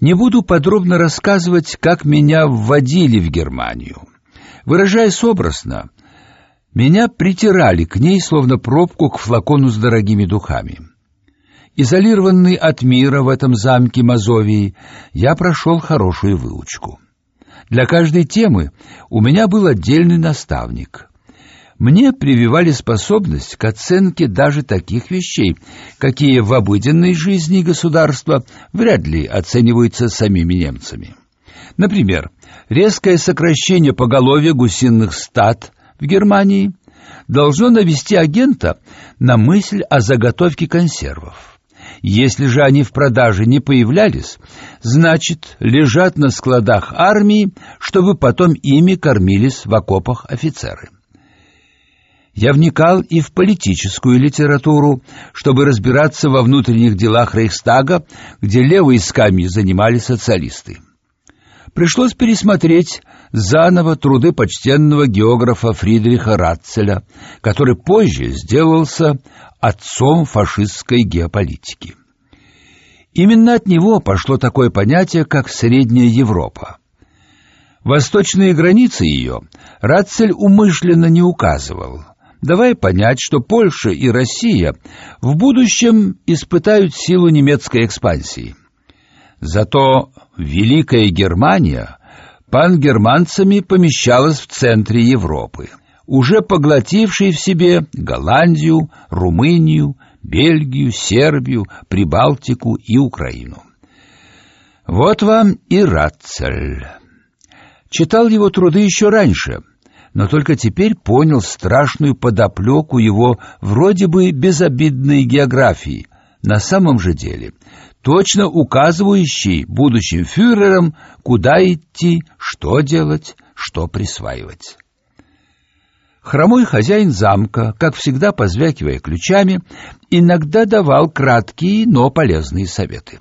Не буду подробно рассказывать, как меня вводили в Германию. Выражаясь образно, меня притирали к ней, словно пробку к флакону с дорогими духами. Изолированный от мира в этом замке Мазовии, я прошел хорошую выучку. Для каждой темы у меня был отдельный наставник. Мне прививали способность к оценке даже таких вещей, какие в обыденной жизни государства вряд ли оцениваются самими немцами. Например, резкое сокращение поголовья гусиных стад в Германии должно навести агента на мысль о заготовке консервов. Если же они в продаже не появлялись, значит, лежат на складах армии, чтобы потом ими кормились в окопах офицеры. Я вникал и в политическую литературу, чтобы разбираться во внутренних делах Рейхстага, где левые скамьи занимали социалисты. Пришлось пересмотреть заново труды почтенного географа Фридриха Ратцеля, который позже сделался отцом фашистской геополитики. Именно от него пошло такое понятие, как Средняя Европа. Восточные границы ее Ратцель умышленно не указывал, давая понять, что Польша и Россия в будущем испытают силу немецкой экспансии. Зато Великая Германия пангерманцами помещалась в центре Европы, уже поглотившей в себе Голландию, Румынию, Бельгию, Сербию, Прибалтику и Украину. Вот вам и Ратцель. Читал его труды еще раньше, но только теперь понял страшную подоплеку его вроде бы безобидной географии, на самом же деле точно указывающий будущим фюрерам, куда идти, что делать, что присваивать. Хромой хозяин замка, как всегда позвякивая ключами, иногда давал краткие, но полезные советы.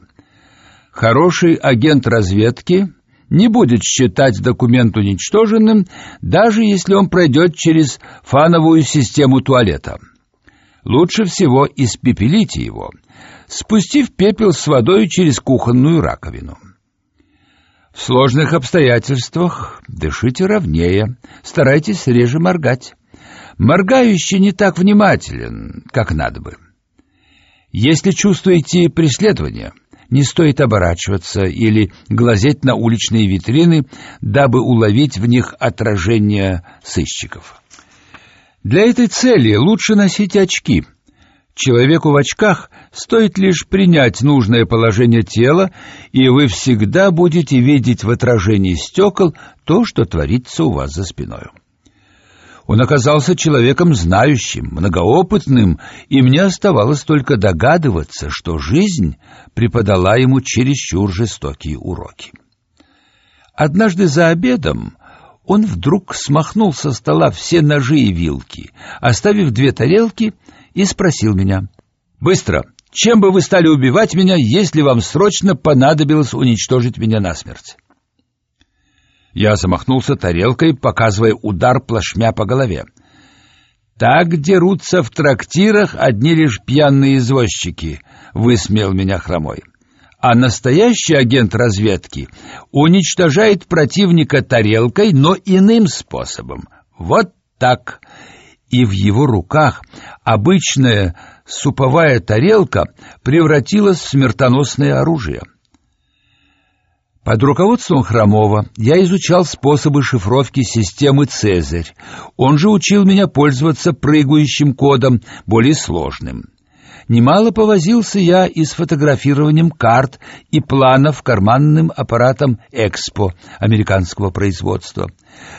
Хороший агент разведки не будет считать документ уничтоженным, даже если он пройдет через фановую систему туалета. Лучше всего испепелите его, спустив пепел с водой через кухонную раковину. В сложных обстоятельствах дышите ровнее, старайтесь реже моргать. Моргающий не так внимателен, как надо бы. Если чувствуете преследование, не стоит оборачиваться или глазеть на уличные витрины, дабы уловить в них отражение сыщиков. Для этой цели лучше носить очки. Человеку в очках стоит лишь принять нужное положение тела, и вы всегда будете видеть в отражении стекол то, что творится у вас за спиной. Он оказался человеком знающим, многоопытным, и мне оставалось только догадываться, что жизнь преподала ему чересчур жестокие уроки. Однажды за обедом он вдруг смахнул со стола все ножи и вилки, оставив две тарелки, и спросил меня: "Быстро, чем бы вы стали убивать меня, если вам срочно понадобилось уничтожить меня насмерть?" Я замахнулся тарелкой, показывая удар плашмя по голове. Так дерутся в трактирах одни лишь пьяные извозчики, высмеял меня хромой. А настоящий агент разведки уничтожает противника тарелкой, но иным способом. Вот так. И в его руках обычная суповая тарелка превратилась в смертоносное оружие. Под руководством Хромова я изучал способы шифровки системы Цезарь. Он же учил меня пользоваться прыгающим кодом, более сложным. Немало повозился я и с фотографированием карт и планов карманным аппаратом Экспо американского производства,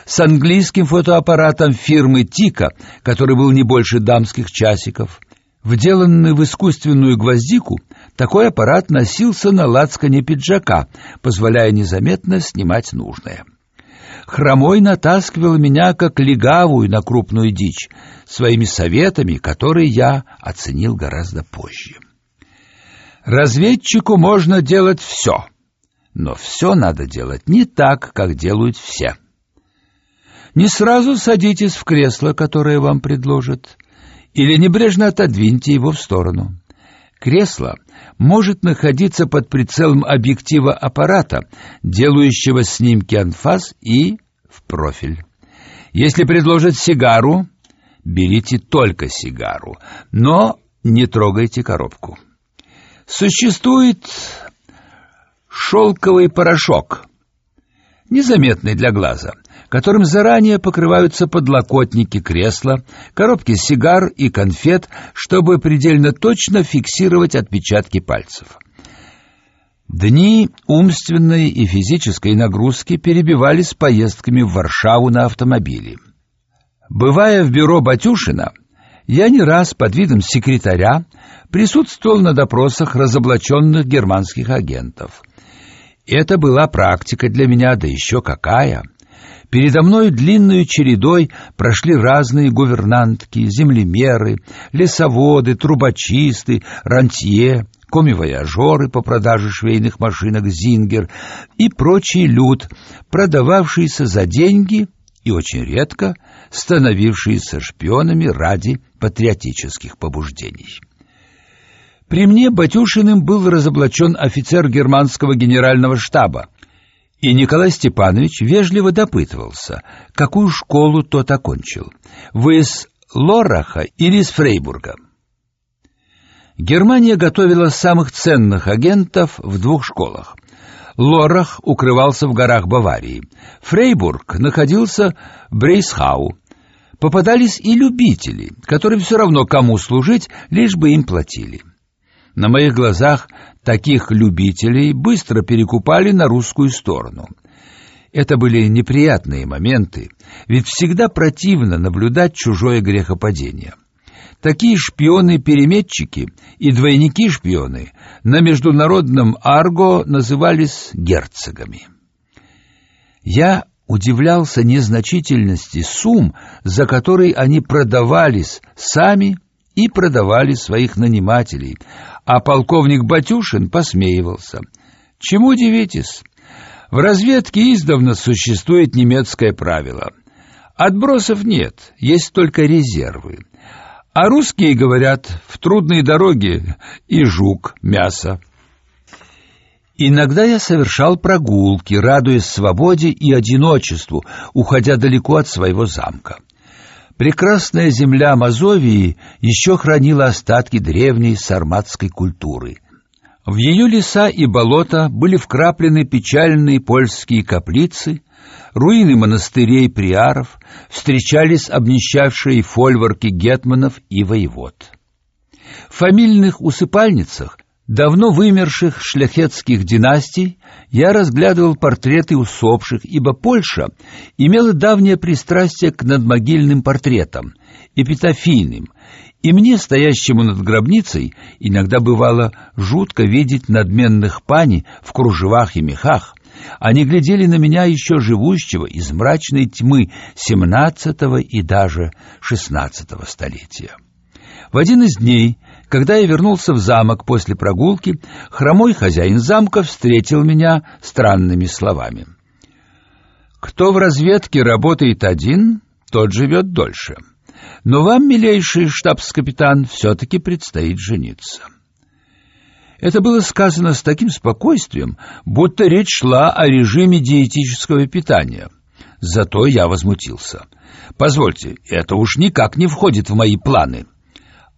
с английским фотоаппаратом фирмы Тика, который был не больше дамских часиков. Вделанный в искусственную гвоздику, такой аппарат носился на лацкане пиджака, позволяя незаметно снимать нужное. Хромой натаскивал меня как легавую на крупную дичь своими советами, которые я оценил гораздо позже. Разведчику можно делать все, но все надо делать не так, как делают все. Не сразу садитесь в кресло, которое вам предложат, или небрежно отодвиньте его в сторону. Кресло может находиться под прицелом объектива аппарата, делающего снимки анфас и в профиль. Если предложат сигару, берите только сигару, но не трогайте коробку. Существует шелковый порошок, незаметный для глаза, которым заранее покрываются подлокотники кресла, коробки сигар и конфет, чтобы предельно точно фиксировать отпечатки пальцев. Дни умственной и физической нагрузки перебивались поездками в Варшаву на автомобиле. Бывая в бюро Батюшина, я не раз под видом секретаря присутствовал на допросах разоблаченных германских агентов. Это была практика для меня, да еще какая! Передо мной длинной чередой прошли разные гувернантки, землемеры, лесоводы, трубочисты, рантье, комивояжеры по продаже швейных машинок «Зингер» и прочий люд, продававшийся за деньги и очень редко становившиеся шпионами ради патриотических побуждений. При мне Батюшиным был разоблачен офицер германского генерального штаба, и Николай Степанович вежливо допытывался, какую школу тот окончил. Вы из Лораха или из Фрейбурга? Германия готовила самых ценных агентов в двух школах. Лорах укрывался в горах Баварии. Фрейбург находился в Брейсхау. Попадались и любители, которым все равно кому служить, лишь бы им платили. На моих глазах таких любителей быстро перекупали на русскую сторону. Это были неприятные моменты, ведь всегда противно наблюдать чужое грехопадение. Такие шпионы-переметчики и двойники-шпионы на международном арго назывались герцогами. Я удивлялся незначительности сумм, за которые они продавались сами и продавали своих нанимателей, а полковник Батюшин посмеивался. Чему удивитесь? В разведке издавна существует немецкое правило. Отбросов нет, есть только резервы. А русские говорят, в трудной дороге и жук, мясо. Иногда я совершал прогулки, радуясь свободе и одиночеству, уходя далеко от своего замка. Прекрасная земля Мазовии еще хранила остатки древней сарматской культуры. В ее леса и болота были вкраплены печальные польские каплицы, руины монастырей приаров, встречались обнищавшие фольворки гетманов и воевод. В фамильных усыпальницах давно вымерших шляхетских династий я разглядывал портреты усопших, ибо Польша имела давнее пристрастие к надмогильным портретам, эпитафийным, и мне, стоящему над гробницей, иногда бывало жутко видеть надменных пани в кружевах и мехах. Они глядели на меня еще живущего из мрачной тьмы XVII и даже XVI столетия. В один из дней когда я вернулся в замок после прогулки, хромой хозяин замка встретил меня странными словами. Кто в разведке работает один, тот живет дольше. Но вам, милейший штабс-капитан, все-таки предстоит жениться. Это было сказано с таким спокойствием, будто речь шла о режиме диетического питания. Зато я возмутился. Позвольте, это уж никак не входит в мои планы.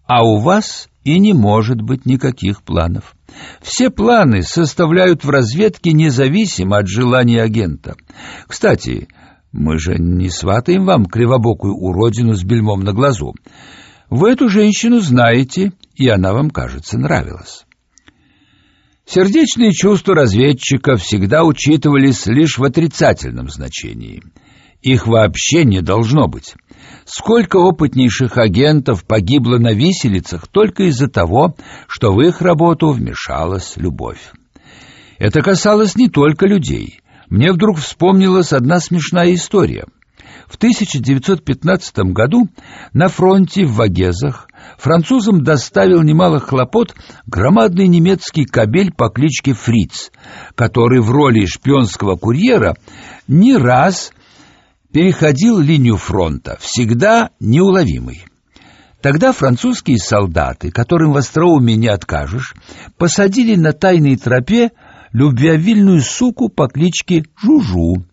А у вас и не может быть никаких планов. Все планы составляют в разведке независимо от желания агента. Кстати, мы же не сватаем вам кривобокую уродину с бельмом на глазу. Вы эту женщину знаете, и она вам, кажется, нравилась. Сердечные чувства разведчика всегда учитывались лишь в отрицательном значении. Их вообще не должно быть. Сколько опытнейших агентов погибло на виселицах только из-за того, что в их работу вмешалась любовь. Это касалось не только людей. Мне вдруг вспомнилась одна смешная история. В 1915 году на фронте в Вагезах французам доставил немало хлопот громадный немецкий кабель по кличке Фриц, который в роли шпионского курьера не раз переходил линию фронта, всегда неуловимый. Тогда французские солдаты, которым в остроумии не откажешь, посадили на тайной тропе любвеобильную суку по кличке Жужу.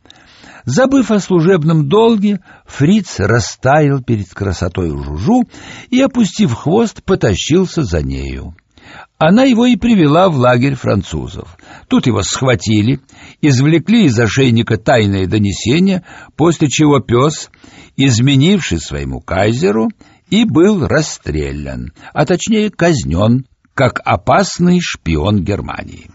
Забыв о служебном долге, фриц растаял перед красотой Жужу и, опустив хвост, потащился за нею. Она его и привела в лагерь французов. Тут его схватили, извлекли из ошейника тайное донесение, после чего пес, изменивший своему кайзеру, и был расстрелян, а точнее казнен, как опасный шпион Германии.